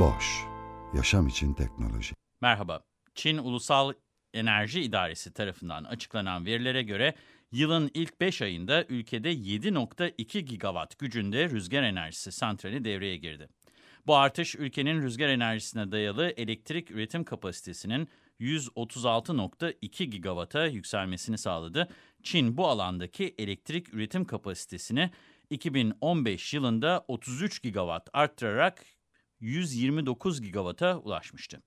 Boş, yaşam için teknoloji. Merhaba. Çin Ulusal Enerji İdaresi tarafından açıklanan verilere göre yılın ilk 5 ayında ülkede 7.2 gigawatt gücünde rüzgar enerjisi santrali devreye girdi. Bu artış ülkenin rüzgar enerjisine dayalı elektrik üretim kapasitesinin 136.2 gigawatt'a yükselmesini sağladı. Çin bu alandaki elektrik üretim kapasitesini 2015 yılında 33 gigawatt arttırarak 129 gigawatt'a ulaşmıştı.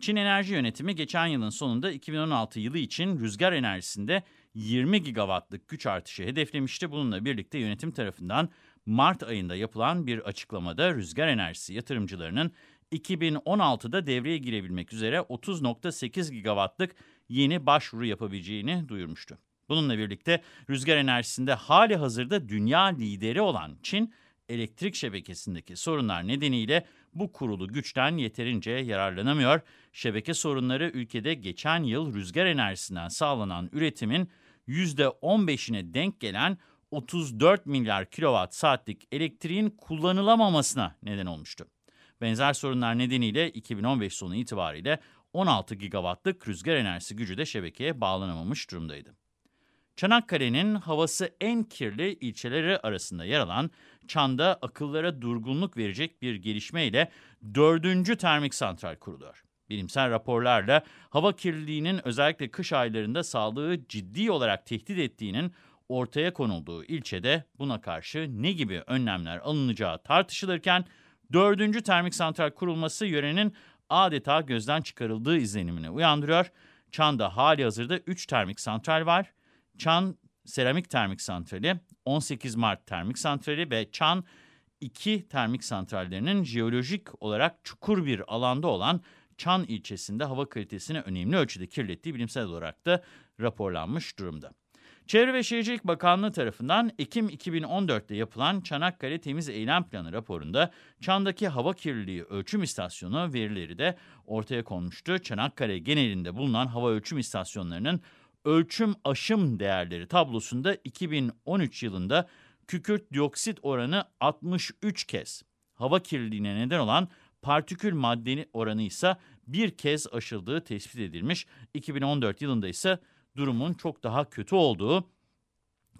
Çin Enerji Yönetimi geçen yılın sonunda 2016 yılı için rüzgar enerjisinde 20 gigawattlık güç artışı hedeflemişti. Bununla birlikte yönetim tarafından Mart ayında yapılan bir açıklamada rüzgar enerjisi yatırımcılarının 2016'da devreye girebilmek üzere 30.8 gigawattlık yeni başvuru yapabileceğini duyurmuştu. Bununla birlikte rüzgar enerjisinde hali hazırda dünya lideri olan Çin, elektrik şebekesindeki sorunlar nedeniyle bu kurulu güçten yeterince yararlanamıyor. Şebeke sorunları ülkede geçen yıl rüzgar enerjisinden sağlanan üretimin %15'ine denk gelen 34 milyar kilowatt saatlik elektriğin kullanılamamasına neden olmuştu. Benzer sorunlar nedeniyle 2015 sonu itibariyle 16 gigawattlık rüzgar enerjisi gücü de şebekeye bağlanamamış durumdaydı. Çanakkale'nin havası en kirli ilçeleri arasında yer alan Çan'da akıllara durgunluk verecek bir gelişmeyle dördüncü termik santral kuruluyor. Bilimsel raporlarla hava kirliliğinin özellikle kış aylarında sağlığı ciddi olarak tehdit ettiğinin ortaya konulduğu ilçede buna karşı ne gibi önlemler alınacağı tartışılırken dördüncü termik santral kurulması yörenin adeta gözden çıkarıldığı izlenimini uyandırıyor. Çan'da hali hazırda 3 termik santral var. Çan Seramik Termik Santrali, 18 Mart Termik Santrali ve Çan 2 termik santrallerinin jeolojik olarak çukur bir alanda olan Çan ilçesinde hava kalitesini önemli ölçüde kirlettiği bilimsel olarak da raporlanmış durumda. Çevre ve Şehircilik Bakanlığı tarafından Ekim 2014'te yapılan Çanakkale Temiz Eylem Planı raporunda Çan'daki hava kirliliği ölçüm istasyonu verileri de ortaya konmuştu. Çanakkale genelinde bulunan hava ölçüm istasyonlarının ölçüm aşım değerleri tablosunda 2013 yılında kükürt dioksit oranı 63 kez, hava kirliliğine neden olan partikül madde oranı ise bir kez aşıldığı tespit edilmiş. 2014 yılında ise durumun çok daha kötü olduğu,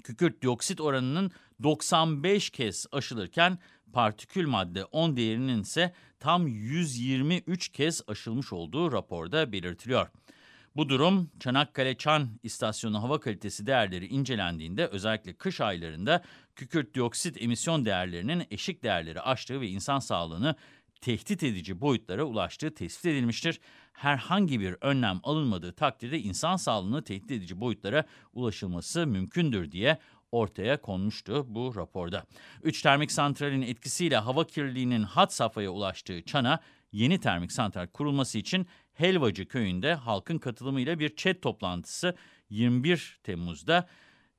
kükürt dioksit oranının 95 kez aşılırken partikül madde 10 değerinin ise tam 123 kez aşılmış olduğu raporda belirtiliyor. Bu durum Çanakkale-Çan istasyonu hava kalitesi değerleri incelendiğinde özellikle kış aylarında kükürt dioksit emisyon değerlerinin eşik değerleri aştığı ve insan sağlığını tehdit edici boyutlara ulaştığı tespit edilmiştir. Herhangi bir önlem alınmadığı takdirde insan sağlığını tehdit edici boyutlara ulaşılması mümkündür diye ortaya konmuştu bu raporda. Üç termik santralin etkisiyle hava kirliliğinin hat safhaya ulaştığı Çan'a yeni termik santral kurulması için Helvacı köyünde halkın katılımıyla bir chat toplantısı 21 Temmuz'da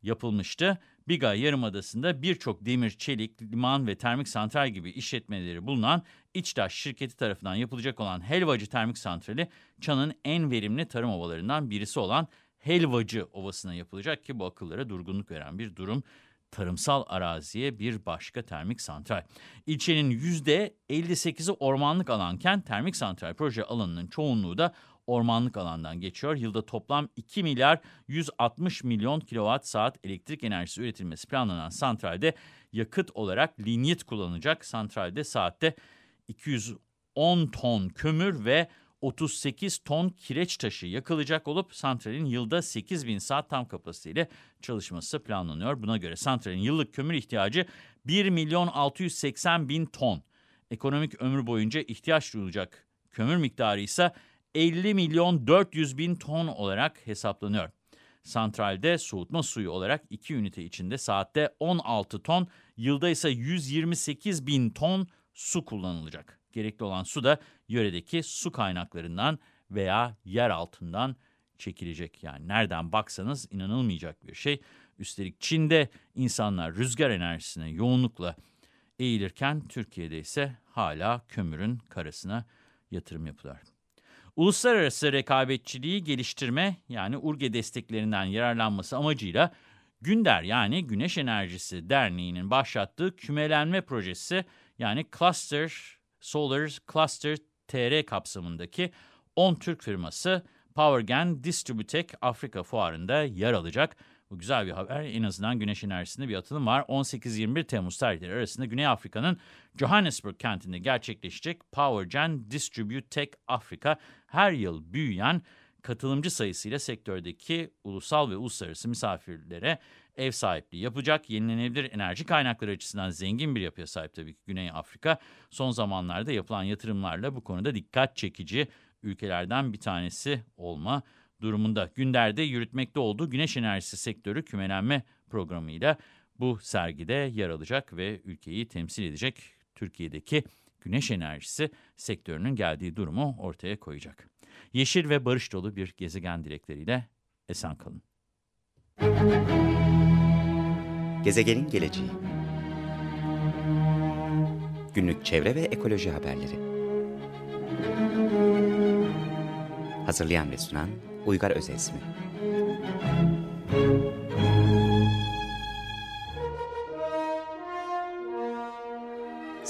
yapılmıştı. Biga Yarımadası'nda birçok demir, çelik, liman ve termik santral gibi işletmeleri bulunan İçtaş şirketi tarafından yapılacak olan Helvacı Termik Santrali, Çan'ın en verimli tarım ovalarından birisi olan Helvacı Ovası'na yapılacak ki bu akıllara durgunluk veren bir durum tarımsal araziye bir başka termik santral. İlçenin %58'i ormanlık alanken termik santral proje alanının çoğunluğu da ormanlık alandan geçiyor. Yılda toplam 2 milyar 160 milyon kilowatt saat elektrik enerjisi üretilmesi planlanan santralde yakıt olarak linyit kullanılacak. Santralde saatte 210 ton kömür ve 38 ton kireç taşı yakılacak olup santralin yılda 8 bin saat tam kapasiteyle çalışması planlanıyor. Buna göre santralin yıllık kömür ihtiyacı 1 milyon 680 bin ton. Ekonomik ömrü boyunca ihtiyaç duyulacak kömür miktarı ise 50 milyon 400 bin ton olarak hesaplanıyor. Santralde soğutma suyu olarak iki ünite içinde saatte 16 ton, yılda ise 128 bin ton su kullanılacak. Gerekli olan su da yöredeki su kaynaklarından veya yer altından çekilecek. Yani nereden baksanız inanılmayacak bir şey. Üstelik Çin'de insanlar rüzgar enerjisine yoğunlukla eğilirken Türkiye'de ise hala kömürün karasına yatırım yapılıyor. Uluslararası rekabetçiliği geliştirme yani URGE desteklerinden yararlanması amacıyla Günder yani Güneş Enerjisi Derneği'nin başlattığı kümelenme projesi yani Cluster Solar Cluster TR kapsamındaki 10 Türk firması PowerGen Distributec Afrika fuarında yer alacak. Bu güzel bir haber. En azından güneş enerjisinde bir atılım var. 18-21 Temmuz tarihleri arasında Güney Afrika'nın Johannesburg kentinde gerçekleşecek PowerGen Distributec Afrika her yıl büyüyen katılımcı sayısıyla sektördeki ulusal ve uluslararası misafirlere ev sahipliği yapacak. Yenilenebilir enerji kaynakları açısından zengin bir yapıya sahip tabii ki Güney Afrika. Son zamanlarda yapılan yatırımlarla bu konuda dikkat çekici ülkelerden bir tanesi olma durumunda. Günder'de yürütmekte olduğu güneş enerjisi sektörü kümelenme programıyla bu sergide yer alacak ve ülkeyi temsil edecek Türkiye'deki güneş enerjisi sektörünün geldiği durumu ortaya koyacak. Yeşil ve barış dolu bir gezegen dilekleriyle esen kalın. Gezegenin geleceği Günlük çevre ve ekoloji haberleri Hazırlayan ve sunan Uygar Özesmi